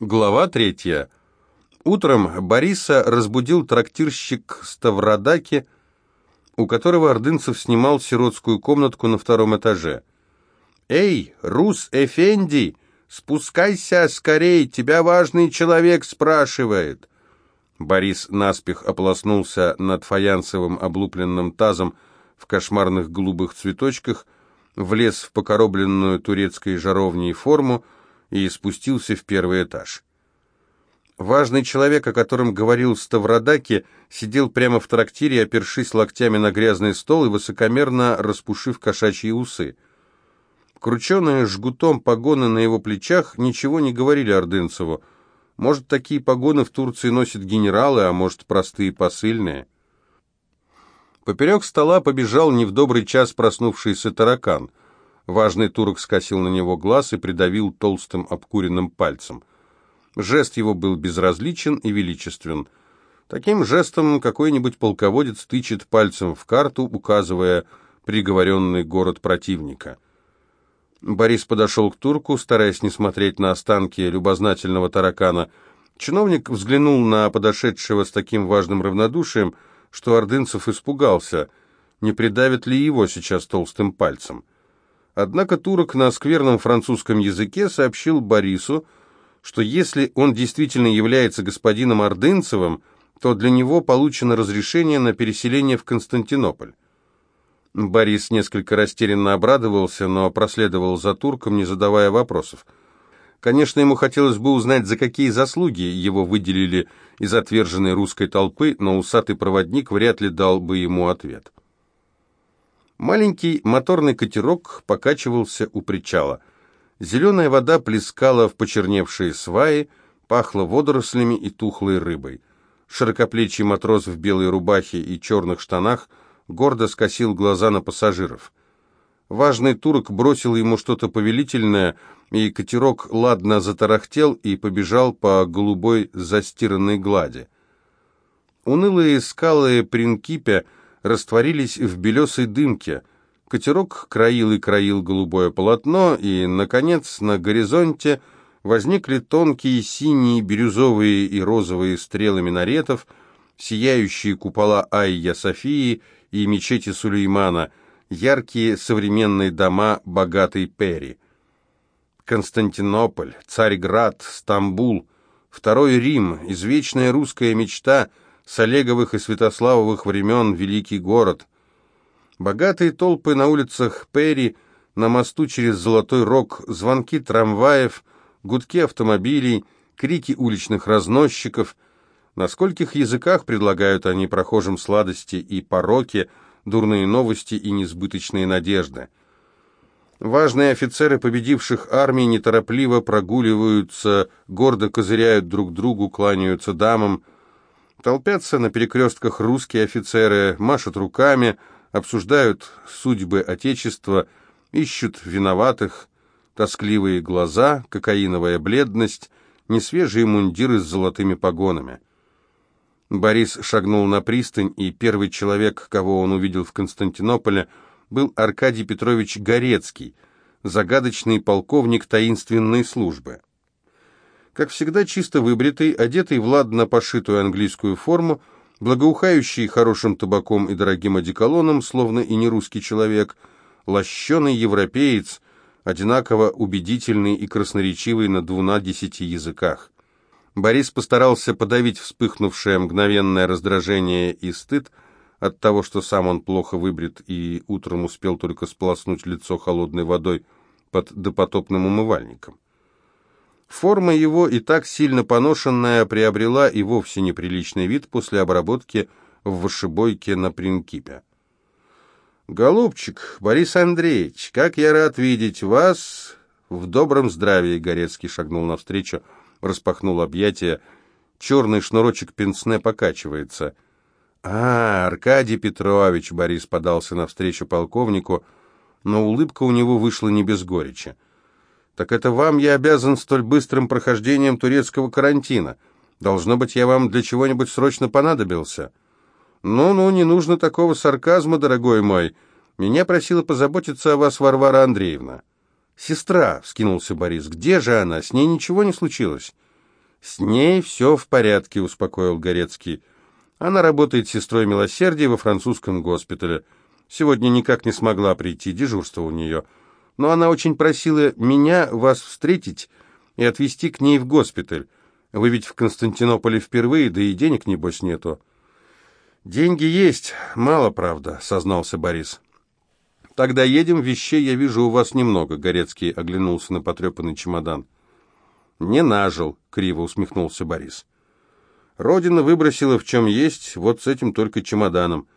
Глава третья. Утром Бориса разбудил трактирщик Ставродаки, у которого Ордынцев снимал сиротскую комнатку на втором этаже. «Эй, Рус Эфенди, спускайся скорей, тебя важный человек спрашивает!» Борис наспех ополоснулся над фаянсовым облупленным тазом в кошмарных голубых цветочках, влез в покоробленную турецкой жаровней форму, и спустился в первый этаж. Важный человек, о котором говорил Ставродаки, сидел прямо в трактире, опершись локтями на грязный стол и высокомерно распушив кошачьи усы. Крученые жгутом погоны на его плечах ничего не говорили Ордынцеву. Может, такие погоны в Турции носят генералы, а может, простые посыльные. Поперек стола побежал не в добрый час проснувшийся таракан — Важный турок скосил на него глаз и придавил толстым обкуренным пальцем. Жест его был безразличен и величествен. Таким жестом какой-нибудь полководец тычет пальцем в карту, указывая приговоренный город противника. Борис подошел к турку, стараясь не смотреть на останки любознательного таракана. Чиновник взглянул на подошедшего с таким важным равнодушием, что Ордынцев испугался, не придавит ли его сейчас толстым пальцем. Однако турок на скверном французском языке сообщил Борису, что если он действительно является господином Ордынцевым, то для него получено разрешение на переселение в Константинополь. Борис несколько растерянно обрадовался, но проследовал за турком, не задавая вопросов. Конечно, ему хотелось бы узнать, за какие заслуги его выделили из отверженной русской толпы, но усатый проводник вряд ли дал бы ему ответ. Маленький моторный катерок покачивался у причала. Зеленая вода плескала в почерневшие сваи, пахло водорослями и тухлой рыбой. Широкоплечий матрос в белой рубахе и черных штанах гордо скосил глаза на пассажиров. Важный турок бросил ему что-то повелительное, и катерок ладно затарахтел и побежал по голубой застиранной глади. Унылые скалы Принкипя растворились в белесой дымке. Катерок краил и краил голубое полотно, и, наконец, на горизонте возникли тонкие синие, бирюзовые и розовые стрелы минаретов, сияющие купола Айя Софии и мечети Сулеймана, яркие современные дома богатой Пери. Константинополь, Царьград, Стамбул, Второй Рим, извечная русская мечта — с Олеговых и Святославовых времен великий город. Богатые толпы на улицах Перри, на мосту через Золотой Рог, звонки трамваев, гудки автомобилей, крики уличных разносчиков. На скольких языках предлагают они прохожим сладости и пороки, дурные новости и несбыточные надежды. Важные офицеры победивших армий неторопливо прогуливаются, гордо козыряют друг другу, кланяются дамам, Толпятся на перекрестках русские офицеры, машут руками, обсуждают судьбы Отечества, ищут виноватых, тоскливые глаза, кокаиновая бледность, несвежие мундиры с золотыми погонами. Борис шагнул на пристань, и первый человек, кого он увидел в Константинополе, был Аркадий Петрович Горецкий, загадочный полковник таинственной службы. Как всегда, чисто выбритый, одетый в ладно пошитую английскую форму, благоухающий хорошим табаком и дорогим одеколоном, словно и не русский человек, лощеный европеец, одинаково убедительный и красноречивый на двунадесяти языках. Борис постарался подавить вспыхнувшее мгновенное раздражение и стыд от того, что сам он плохо выбрит и утром успел только сполоснуть лицо холодной водой под допотопным умывальником. Форма его, и так сильно поношенная, приобрела и вовсе неприличный вид после обработки в вышибойке на Принкипе. «Голубчик, Борис Андреевич, как я рад видеть вас в добром здравии!» Горецкий шагнул навстречу, распахнул объятия. Черный шнурочек пенсне покачивается. «А, Аркадий Петрович!» — Борис подался навстречу полковнику, но улыбка у него вышла не без горечи. «Так это вам я обязан столь быстрым прохождением турецкого карантина. Должно быть, я вам для чего-нибудь срочно понадобился». «Ну-ну, не нужно такого сарказма, дорогой мой. Меня просила позаботиться о вас Варвара Андреевна». «Сестра», — вскинулся Борис, — «где же она? С ней ничего не случилось?» «С ней все в порядке», — успокоил Горецкий. «Она работает сестрой милосердия во французском госпитале. Сегодня никак не смогла прийти, дежурство у нее. Но она очень просила меня вас встретить и отвезти к ней в госпиталь. Вы ведь в Константинополе впервые, да и денег, небось, нету». «Деньги есть, мало, правда», — сознался Борис. «Тогда едем, вещей я вижу у вас немного», — Горецкий оглянулся на потрепанный чемодан. «Не нажил», — криво усмехнулся Борис. «Родина выбросила в чем есть, вот с этим только чемоданом».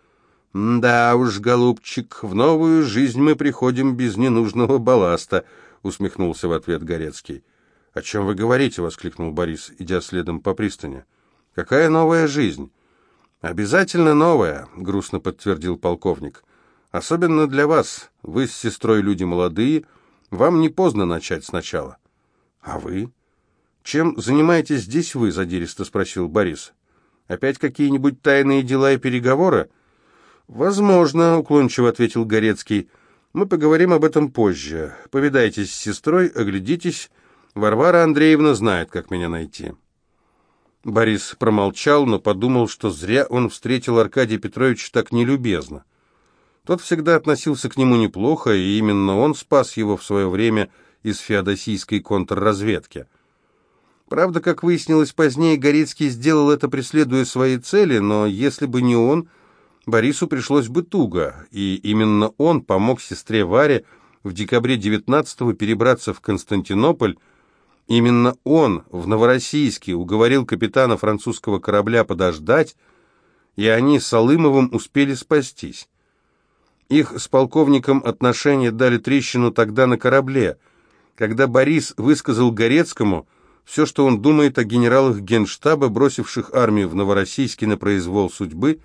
«Да уж, голубчик, в новую жизнь мы приходим без ненужного балласта», — усмехнулся в ответ Горецкий. «О чем вы говорите?» — воскликнул Борис, идя следом по пристани. «Какая новая жизнь?» «Обязательно новая», — грустно подтвердил полковник. «Особенно для вас. Вы с сестрой люди молодые, вам не поздно начать сначала». «А вы?» «Чем занимаетесь здесь вы?» — задиристо спросил Борис. «Опять какие-нибудь тайные дела и переговоры?» «Возможно», — уклончиво ответил Горецкий. «Мы поговорим об этом позже. Повидайтесь с сестрой, оглядитесь. Варвара Андреевна знает, как меня найти». Борис промолчал, но подумал, что зря он встретил Аркадия Петровича так нелюбезно. Тот всегда относился к нему неплохо, и именно он спас его в свое время из феодосийской контрразведки. Правда, как выяснилось позднее, Горецкий сделал это, преследуя свои цели, но если бы не он, Борису пришлось бы туго, и именно он помог сестре Варе в декабре 19-го перебраться в Константинополь, Именно он в Новороссийске уговорил капитана французского корабля подождать, и они с Алымовым успели спастись. Их с полковником отношения дали трещину тогда на корабле, когда Борис высказал Горецкому все, что он думает о генералах генштаба, бросивших армию в Новороссийске на произвол судьбы,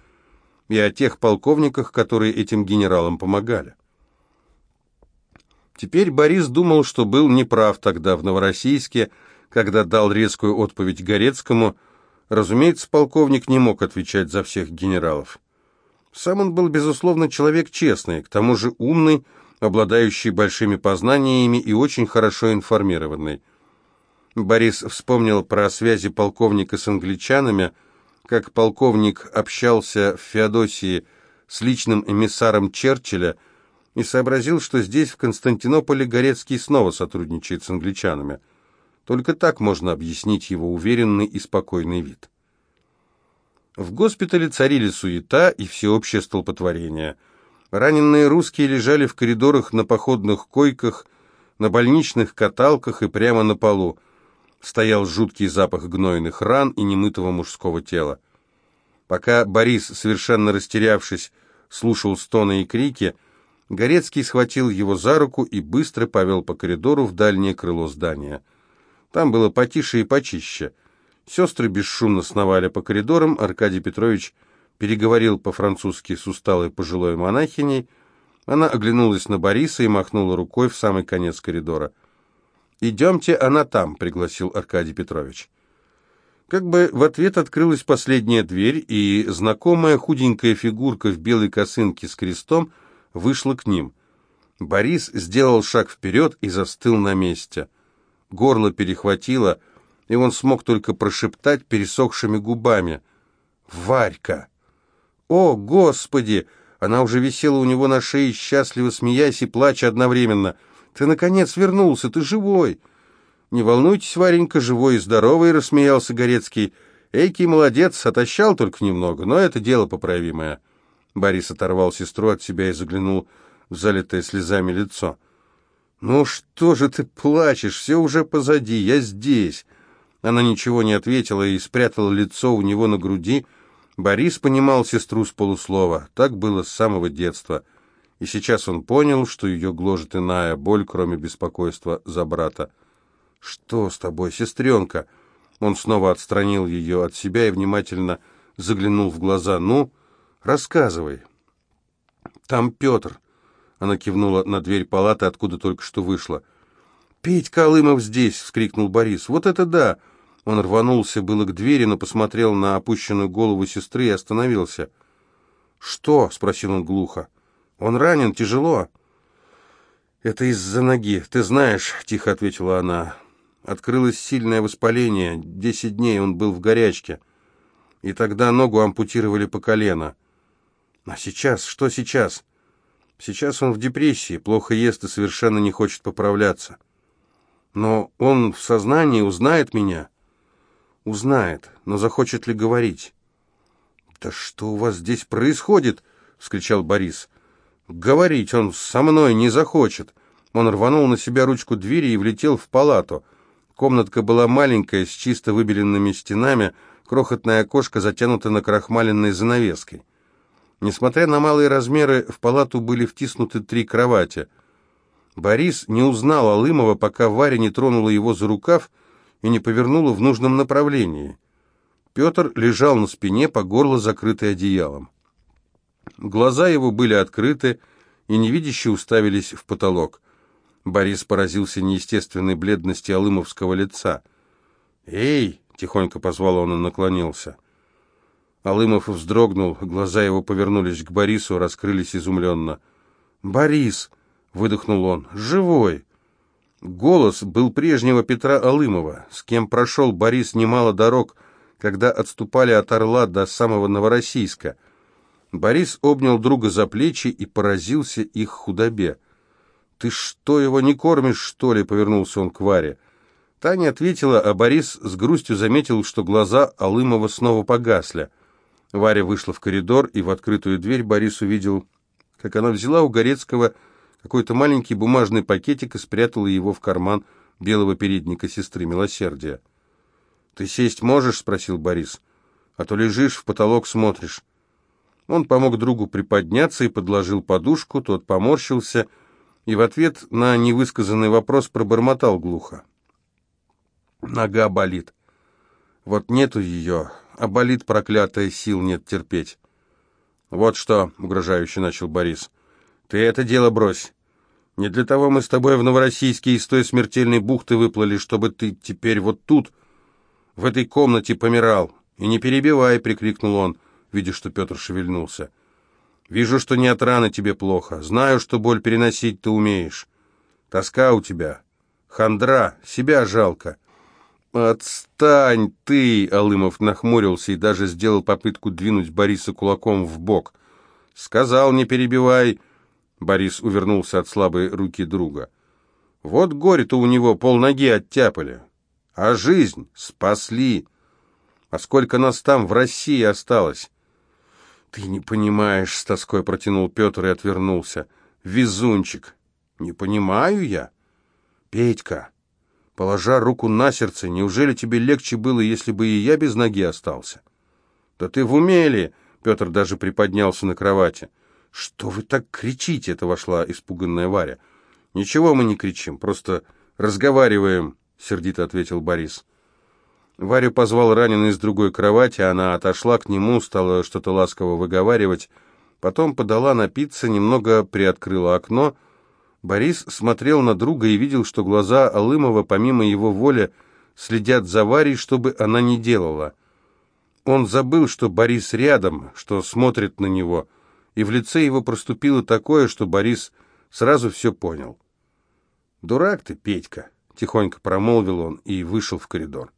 и о тех полковниках, которые этим генералам помогали. Теперь Борис думал, что был неправ тогда в Новороссийске, когда дал резкую отповедь Горецкому. Разумеется, полковник не мог отвечать за всех генералов. Сам он был, безусловно, человек честный, к тому же умный, обладающий большими познаниями и очень хорошо информированный. Борис вспомнил про связи полковника с англичанами, как полковник общался в Феодосии с личным эмиссаром Черчилля, и сообразил, что здесь, в Константинополе, Горецкий снова сотрудничает с англичанами. Только так можно объяснить его уверенный и спокойный вид. В госпитале царили суета и всеобщее столпотворение. Раненые русские лежали в коридорах на походных койках, на больничных каталках и прямо на полу. Стоял жуткий запах гнойных ран и немытого мужского тела. Пока Борис, совершенно растерявшись, слушал стоны и крики, Горецкий схватил его за руку и быстро повел по коридору в дальнее крыло здания. Там было потише и почище. Сестры бесшумно сновали по коридорам, Аркадий Петрович переговорил по-французски с усталой пожилой монахиней. Она оглянулась на Бориса и махнула рукой в самый конец коридора. «Идемте, она там», — пригласил Аркадий Петрович. Как бы в ответ открылась последняя дверь, и знакомая худенькая фигурка в белой косынке с крестом — вышла к ним. Борис сделал шаг вперед и застыл на месте. Горло перехватило, и он смог только прошептать пересохшими губами. «Варька!» «О, Господи!» Она уже висела у него на шее, счастливо смеясь и плача одновременно. «Ты, наконец, вернулся! Ты живой!» «Не волнуйтесь, Варенька, живой и здоровый!» — рассмеялся Горецкий. «Эйкий молодец, отощал только немного, но это дело поправимое». Борис оторвал сестру от себя и заглянул в залитое слезами лицо. «Ну что же ты плачешь? Все уже позади, я здесь». Она ничего не ответила и спрятала лицо у него на груди. Борис понимал сестру с полуслова. Так было с самого детства. И сейчас он понял, что ее гложет иная боль, кроме беспокойства за брата. «Что с тобой, сестренка?» Он снова отстранил ее от себя и внимательно заглянул в глаза. «Ну?» Рассказывай. Там Петр. Она кивнула на дверь палаты, откуда только что вышла. «Петь Колымов здесь!» — вскрикнул Борис. «Вот это да!» Он рванулся было к двери, но посмотрел на опущенную голову сестры и остановился. «Что?» — спросил он глухо. «Он ранен, тяжело». «Это из-за ноги, ты знаешь», — тихо ответила она. Открылось сильное воспаление. Десять дней он был в горячке. И тогда ногу ампутировали по колено. А сейчас? Что сейчас? Сейчас он в депрессии, плохо ест и совершенно не хочет поправляться. Но он в сознании узнает меня? Узнает, но захочет ли говорить? «Да что у вас здесь происходит?» — вскричал Борис. «Говорить он со мной не захочет». Он рванул на себя ручку двери и влетел в палату. Комнатка была маленькая, с чисто выбеленными стенами, крохотное окошко затянуто накрахмаленной занавеской. Несмотря на малые размеры, в палату были втиснуты три кровати. Борис не узнал Алымова, пока Варя не тронула его за рукав и не повернула в нужном направлении. Петр лежал на спине, по горло закрытый одеялом. Глаза его были открыты и невидяще уставились в потолок. Борис поразился неестественной бледности алымовского лица. «Эй!» — тихонько позвал он и наклонился. Алымов вздрогнул, глаза его повернулись к Борису, раскрылись изумленно. «Борис!» — выдохнул он. «Живой!» Голос был прежнего Петра Алымова, с кем прошел Борис немало дорог, когда отступали от Орла до самого Новороссийска. Борис обнял друга за плечи и поразился их худобе. «Ты что, его не кормишь, что ли?» — повернулся он к Варе. Таня ответила, а Борис с грустью заметил, что глаза Алымова снова погасли. Варя вышла в коридор, и в открытую дверь Борис увидел, как она взяла у Горецкого какой-то маленький бумажный пакетик и спрятала его в карман белого передника сестры Милосердия. «Ты сесть можешь?» — спросил Борис. «А то лежишь, в потолок смотришь». Он помог другу приподняться и подложил подушку, тот поморщился — и в ответ на невысказанный вопрос пробормотал глухо. Нога болит. Вот нету ее, а болит проклятая, сил нет терпеть. Вот что, угрожающе начал Борис, ты это дело брось. Не для того мы с тобой в Новороссийске из той смертельной бухты выплыли, чтобы ты теперь вот тут, в этой комнате, помирал. И не перебивай, прикрикнул он, видя, что Петр шевельнулся. Вижу, что не от раны тебе плохо. Знаю, что боль переносить ты умеешь. Тоска у тебя. Хандра. Себя жалко. «Отстань ты!» — Алымов нахмурился и даже сделал попытку двинуть Бориса кулаком в бок. «Сказал, не перебивай!» Борис увернулся от слабой руки друга. «Вот горе-то у него полноги оттяпали. А жизнь спасли. А сколько нас там в России осталось? «Ты не понимаешь», — с тоской протянул Петр и отвернулся. «Везунчик». «Не понимаю я». «Петька, положа руку на сердце, неужели тебе легче было, если бы и я без ноги остался?» «Да ты в уме ли?» — Петр даже приподнялся на кровати. «Что вы так кричите?» — это вошла испуганная Варя. «Ничего мы не кричим, просто разговариваем», — сердито ответил Борис. Варю позвал раненый с другой кровати, она отошла к нему, стала что-то ласково выговаривать, потом подала напиться, немного приоткрыла окно. Борис смотрел на друга и видел, что глаза Алымова, помимо его воли, следят за Варей, чтобы она не делала. Он забыл, что Борис рядом, что смотрит на него, и в лице его проступило такое, что Борис сразу все понял. «Дурак ты, Петька!» — тихонько промолвил он и вышел в коридор.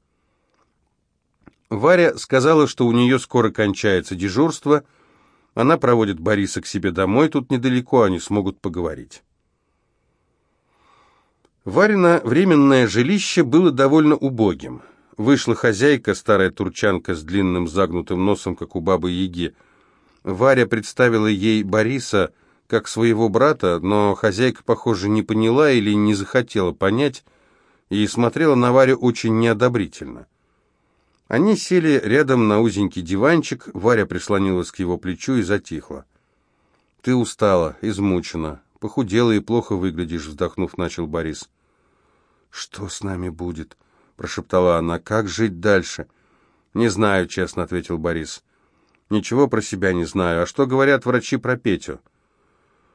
Варя сказала, что у нее скоро кончается дежурство. Она проводит Бориса к себе домой, тут недалеко они смогут поговорить. Варина временное жилище было довольно убогим. Вышла хозяйка, старая турчанка с длинным загнутым носом, как у бабы-яги. Варя представила ей Бориса как своего брата, но хозяйка, похоже, не поняла или не захотела понять и смотрела на Варю очень неодобрительно. Они сели рядом на узенький диванчик, Варя прислонилась к его плечу и затихла. «Ты устала, измучена, похудела и плохо выглядишь», — вздохнув, начал Борис. «Что с нами будет?» — прошептала она. «Как жить дальше?» «Не знаю», — честно ответил Борис. «Ничего про себя не знаю. А что говорят врачи про Петю?»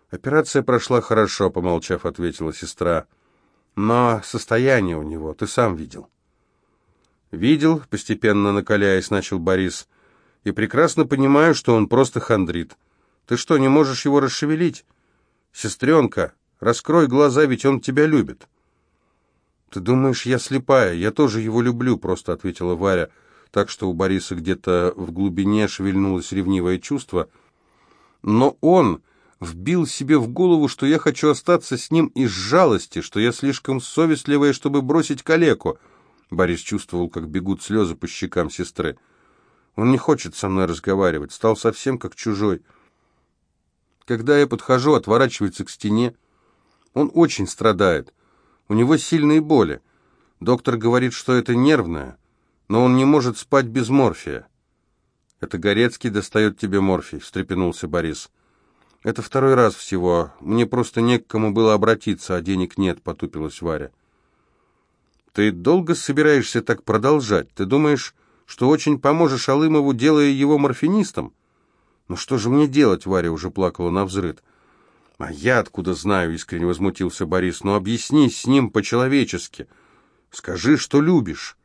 «Операция прошла хорошо», — помолчав, ответила сестра. «Но состояние у него ты сам видел». «Видел», — постепенно накаляясь, начал Борис, — «и прекрасно понимаю, что он просто хандрит. Ты что, не можешь его расшевелить? Сестренка, раскрой глаза, ведь он тебя любит». «Ты думаешь, я слепая? Я тоже его люблю», — просто ответила Варя, так что у Бориса где-то в глубине шевельнулось ревнивое чувство. «Но он вбил себе в голову, что я хочу остаться с ним из жалости, что я слишком совестливая, чтобы бросить калеку». Борис чувствовал, как бегут слезы по щекам сестры. «Он не хочет со мной разговаривать, стал совсем как чужой. Когда я подхожу, отворачивается к стене. Он очень страдает». У него сильные боли. Доктор говорит, что это нервное, но он не может спать без морфия. «Это Горецкий достает тебе морфий», — встрепенулся Борис. «Это второй раз всего. Мне просто не к кому было обратиться, а денег нет», — потупилась Варя. «Ты долго собираешься так продолжать? Ты думаешь, что очень поможешь Алымову, делая его морфинистом?» «Ну что же мне делать?» — Варя уже плакала на взрыд. «А я откуда знаю?» — искренне возмутился Борис. «Ну, объяснись с ним по-человечески. Скажи, что любишь».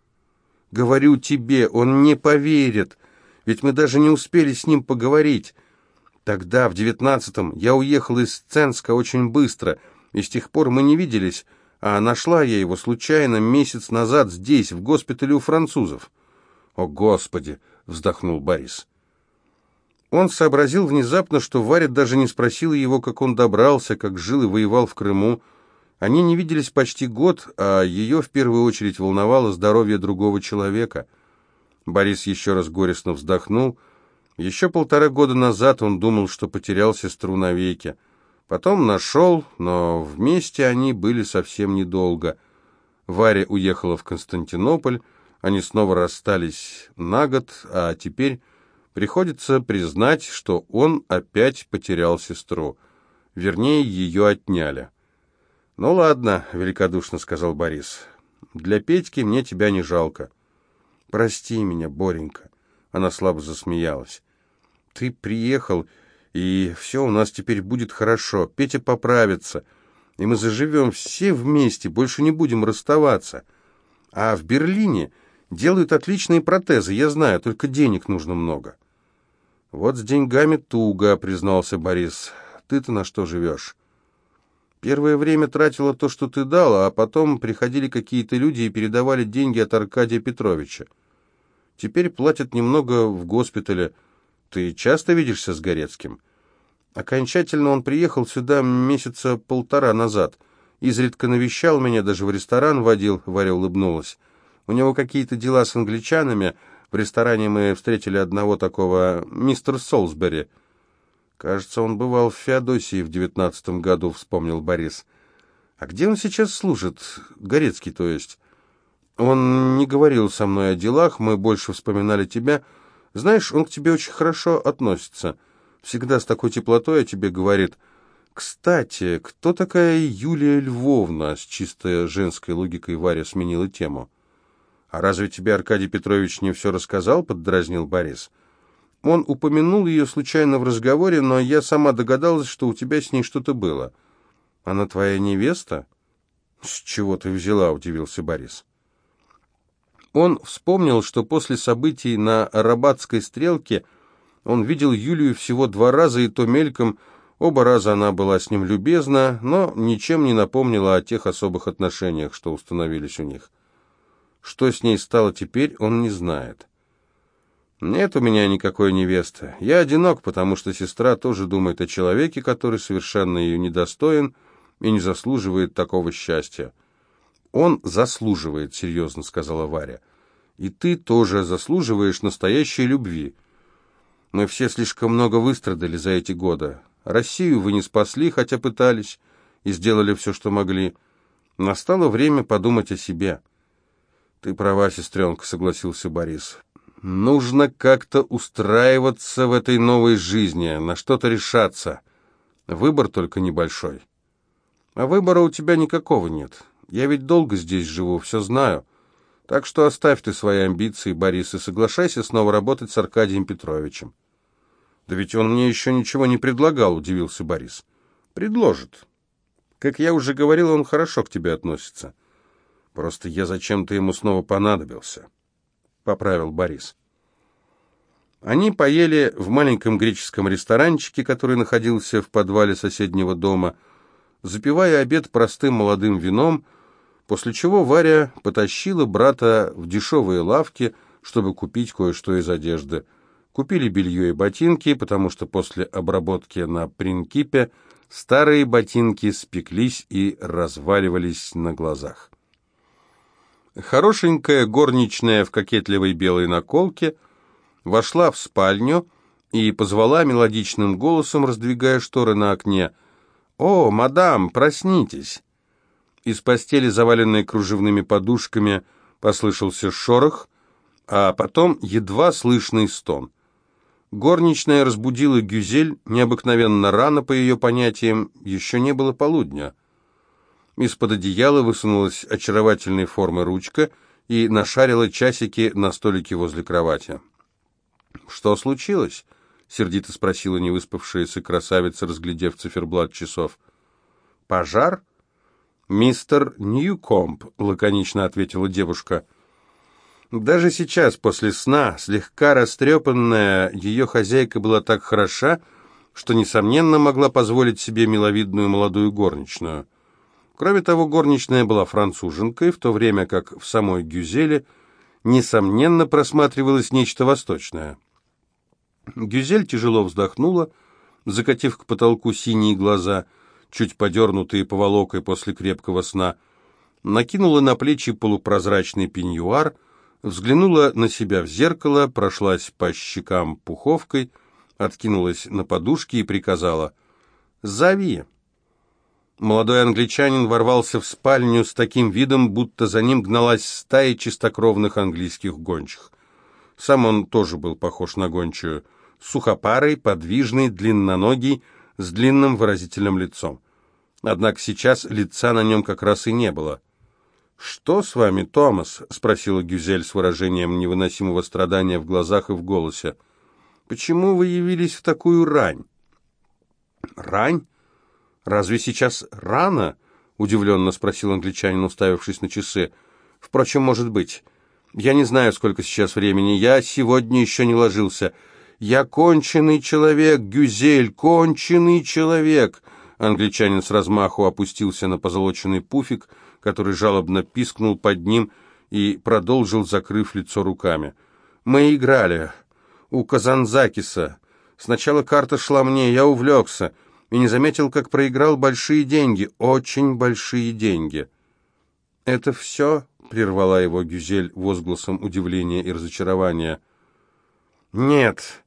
«Говорю тебе, он не поверит, ведь мы даже не успели с ним поговорить. Тогда, в девятнадцатом, я уехал из Ценска очень быстро, и с тех пор мы не виделись, а нашла я его случайно месяц назад здесь, в госпитале у французов». «О, Господи!» — вздохнул Борис. Он сообразил внезапно, что Варя даже не спросила его, как он добрался, как жил и воевал в Крыму. Они не виделись почти год, а ее в первую очередь волновало здоровье другого человека. Борис еще раз горестно вздохнул. Еще полтора года назад он думал, что потерял сестру навеки. Потом нашел, но вместе они были совсем недолго. Варя уехала в Константинополь, они снова расстались на год, а теперь... Приходится признать, что он опять потерял сестру. Вернее, ее отняли. «Ну ладно», — великодушно сказал Борис. «Для Петьки мне тебя не жалко». «Прости меня, Боренька», — она слабо засмеялась. «Ты приехал, и все у нас теперь будет хорошо. Петя поправится, и мы заживем все вместе, больше не будем расставаться. А в Берлине делают отличные протезы, я знаю, только денег нужно много». «Вот с деньгами туго», — признался Борис. «Ты-то на что живешь?» «Первое время тратила то, что ты дала, а потом приходили какие-то люди и передавали деньги от Аркадия Петровича. Теперь платят немного в госпитале. Ты часто видишься с Горецким?» Окончательно он приехал сюда месяца полтора назад. Изредка навещал меня, даже в ресторан водил, Варя улыбнулась. У него какие-то дела с англичанами, в ресторане мы встретили одного такого, мистер Солсбери. Кажется, он бывал в Феодосии в девятнадцатом году, вспомнил Борис. А где он сейчас служит? Горецкий, то есть. Он не говорил со мной о делах, мы больше вспоминали тебя. Знаешь, он к тебе очень хорошо относится. Всегда с такой теплотой о тебе говорит. Кстати, кто такая Юлия Львовна? С чисто женской логикой Варя сменила тему. «А разве тебе Аркадий Петрович не все рассказал?» — поддразнил Борис. «Он упомянул ее случайно в разговоре, но я сама догадалась, что у тебя с ней что-то было. Она твоя невеста?» «С чего ты взяла?» — удивился Борис. Он вспомнил, что после событий на Арабатской стрелке он видел Юлию всего два раза, и то мельком. Оба раза она была с ним любезна, но ничем не напомнила о тех особых отношениях, что установились у них. Что с ней стало теперь, он не знает. Нет у меня никакой невесты. Я одинок, потому что сестра тоже думает о человеке, который совершенно ее недостоин и не заслуживает такого счастья. Он заслуживает, серьезно сказала Варя. И ты тоже заслуживаешь настоящей любви. Мы все слишком много выстрадали за эти годы. Россию вы не спасли, хотя пытались, и сделали все, что могли. Настало время подумать о себе. «Ты права, сестренка», — согласился Борис. «Нужно как-то устраиваться в этой новой жизни, на что-то решаться. Выбор только небольшой». «А выбора у тебя никакого нет. Я ведь долго здесь живу, все знаю. Так что оставь ты свои амбиции, Борис, и соглашайся снова работать с Аркадием Петровичем». «Да ведь он мне еще ничего не предлагал», — удивился Борис. «Предложит. Как я уже говорил, он хорошо к тебе относится». Просто я зачем-то ему снова понадобился, — поправил Борис. Они поели в маленьком греческом ресторанчике, который находился в подвале соседнего дома. Запивая обед простым молодым вином, после чего Варя потащила брата в дешевые лавки, чтобы купить кое-что из одежды. Купили белье и ботинки, потому что после обработки на принкипе старые ботинки спеклись и разваливались на глазах. Хорошенькая горничная в кокетливой белой наколке вошла в спальню и позвала мелодичным голосом, раздвигая шторы на окне. «О, мадам, проснитесь!» Из постели, заваленной кружевными подушками, послышался шорох, а потом едва слышный стон. Горничная разбудила Гюзель необыкновенно рано, по ее понятиям, еще не было полудня. Из-под одеяла высунулась очаровательной формы ручка и нашарила часики на столике возле кровати. «Что случилось?» — сердито спросила невыспавшаяся красавица, разглядев циферблат часов. «Пожар?» «Мистер Ньюкомп», — лаконично ответила девушка. Даже сейчас, после сна, слегка растрепанная, ее хозяйка была так хороша, что, несомненно, могла позволить себе миловидную молодую горничную. Кроме того, горничная была француженкой, в то время как в самой Гюзеле, несомненно, просматривалось нечто восточное. Гюзель тяжело вздохнула, закатив к потолку синие глаза, чуть подернутые поволокой после крепкого сна, накинула на плечи полупрозрачный пеньюар, взглянула на себя в зеркало, прошлась по щекам пуховкой, откинулась на подушки и приказала «Зови». Молодой англичанин ворвался в спальню с таким видом, будто за ним гналась стая чистокровных английских гончих. Сам он тоже был похож на гончую – сухопарый, подвижный, длинноногий, с длинным выразительным лицом. Однако сейчас лица на нем как раз и не было. «Что с вами, Томас?» — спросила Гюзель с выражением невыносимого страдания в глазах и в голосе. «Почему вы явились в такую рань?» «Рань? Разве сейчас рано?» — удивленно спросил англичанин, уставившись на часы. «Впрочем, может быть. Я не знаю, сколько сейчас времени. Я сегодня еще не ложился. «Я конченый человек, Гюзель, конченый человек!» Англичанин с размаху опустился на позолоченный пуфик, который жалобно пискнул под ним и продолжил, закрыв лицо руками. «Мы играли. У Казанзакиса. Сначала карта шла мне, я увлекся и не заметил, как проиграл большие деньги, очень большие деньги». «Это все?» — прервала его Гюзель возгласом удивления и разочарования. «Нет,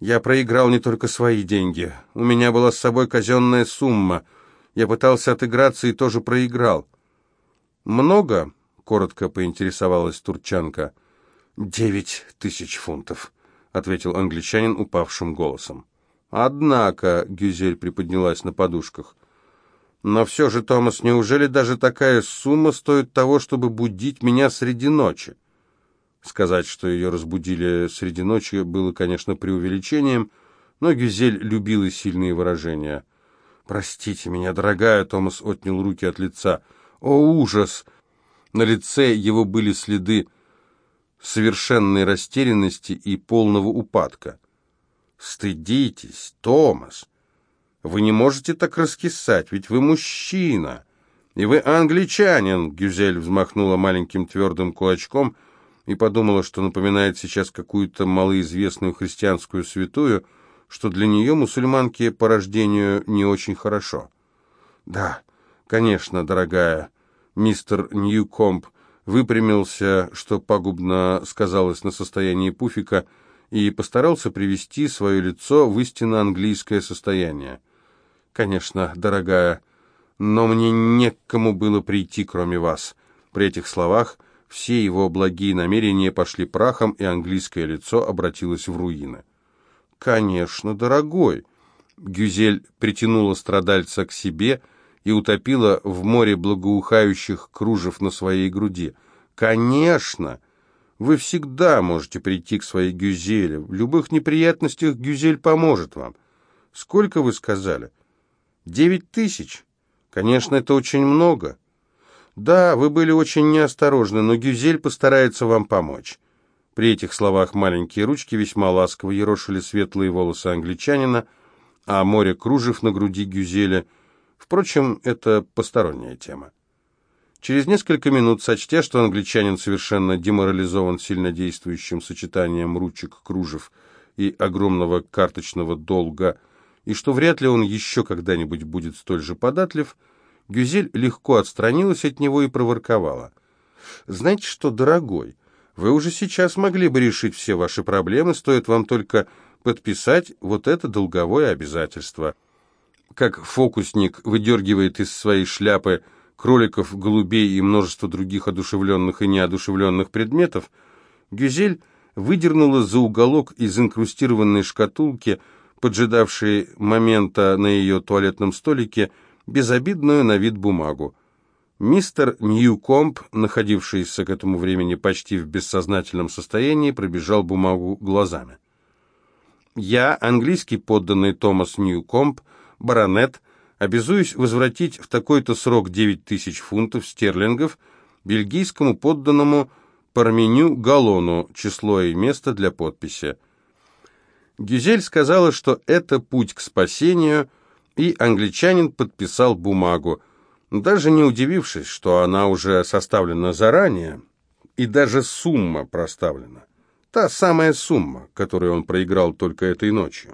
я проиграл не только свои деньги. У меня была с собой казенная сумма. Я пытался отыграться и тоже проиграл. «Много?» — коротко поинтересовалась турчанка. «Девять тысяч фунтов», — ответил англичанин упавшим голосом. «Однако», — Гюзель приподнялась на подушках, — «но все же, Томас, неужели даже такая сумма стоит того, чтобы будить меня среди ночи?» Сказать, что ее разбудили среди ночи, было, конечно, преувеличением, но Гюзель любила сильные выражения. «Простите меня, дорогая», — Томас отнял руки от лица. «О, ужас!» На лице его были следы совершенной растерянности и полного упадка. «Стыдитесь, Томас! Вы не можете так раскисать, ведь вы мужчина, и вы англичанин!» Гюзель взмахнула маленьким твердым кулачком — и подумала, что напоминает сейчас какую-то малоизвестную христианскую святую, что для нее мусульманки по рождению не очень хорошо. «Да, конечно, дорогая». Мистер Ньюкомп выпрямился, что пагубно сказалось на состоянии пуфика, и постарался привести свое лицо в истинно английское состояние. «Конечно, дорогая, но мне некому было прийти, кроме вас». При этих словах все его благие намерения пошли прахом, и английское лицо обратилось в руины. «Конечно, дорогой!» Гюзель притянула страдальца к себе и утопила в море благоухающих кружев на своей груди. «Конечно! Вы всегда можете прийти к своей Гюзеле. В любых неприятностях Гюзель поможет вам. Сколько вы сказали? Девять тысяч? Конечно, это очень много». «Да, вы были очень неосторожны, но Гюзель постарается вам помочь». При этих словах маленькие ручки весьма ласково ерошили светлые волосы англичанина, а море кружев на груди Гюзеля. Впрочем, это посторонняя тема. Через несколько минут, сочтя, что англичанин совершенно деморализован сильнодействующим сочетанием ручек, кружев и огромного карточного долга, и что вряд ли он еще когда-нибудь будет столь же податлив, Гюзель легко отстранилась от него и проворковала. «Знаете что, дорогой, вы уже сейчас могли бы решить все ваши проблемы, стоит вам только подписать вот это долговое обязательство». Как фокусник выдергивает из своей шляпы кроликов, голубей и множество других одушевленных и неодушевленных предметов, Гюзель выдернула за уголок из инкрустированной шкатулки, поджидавшей момента на ее туалетном столике, безобидную на вид бумагу. Мистер Ньюкомп, находившийся к этому времени почти в бессознательном состоянии, пробежал бумагу глазами. «Я, английский подданный Томас Ньюкомп, баронет, обязуюсь возвратить в такой-то срок 9 тысяч фунтов стерлингов бельгийскому подданному Парменю Галлону, число и место для подписи. Гюзель сказала, что это путь к спасению, и англичанин подписал бумагу, даже не удивившись, что она уже составлена заранее, и даже сумма проставлена. Та самая сумма, которую он проиграл только этой ночью.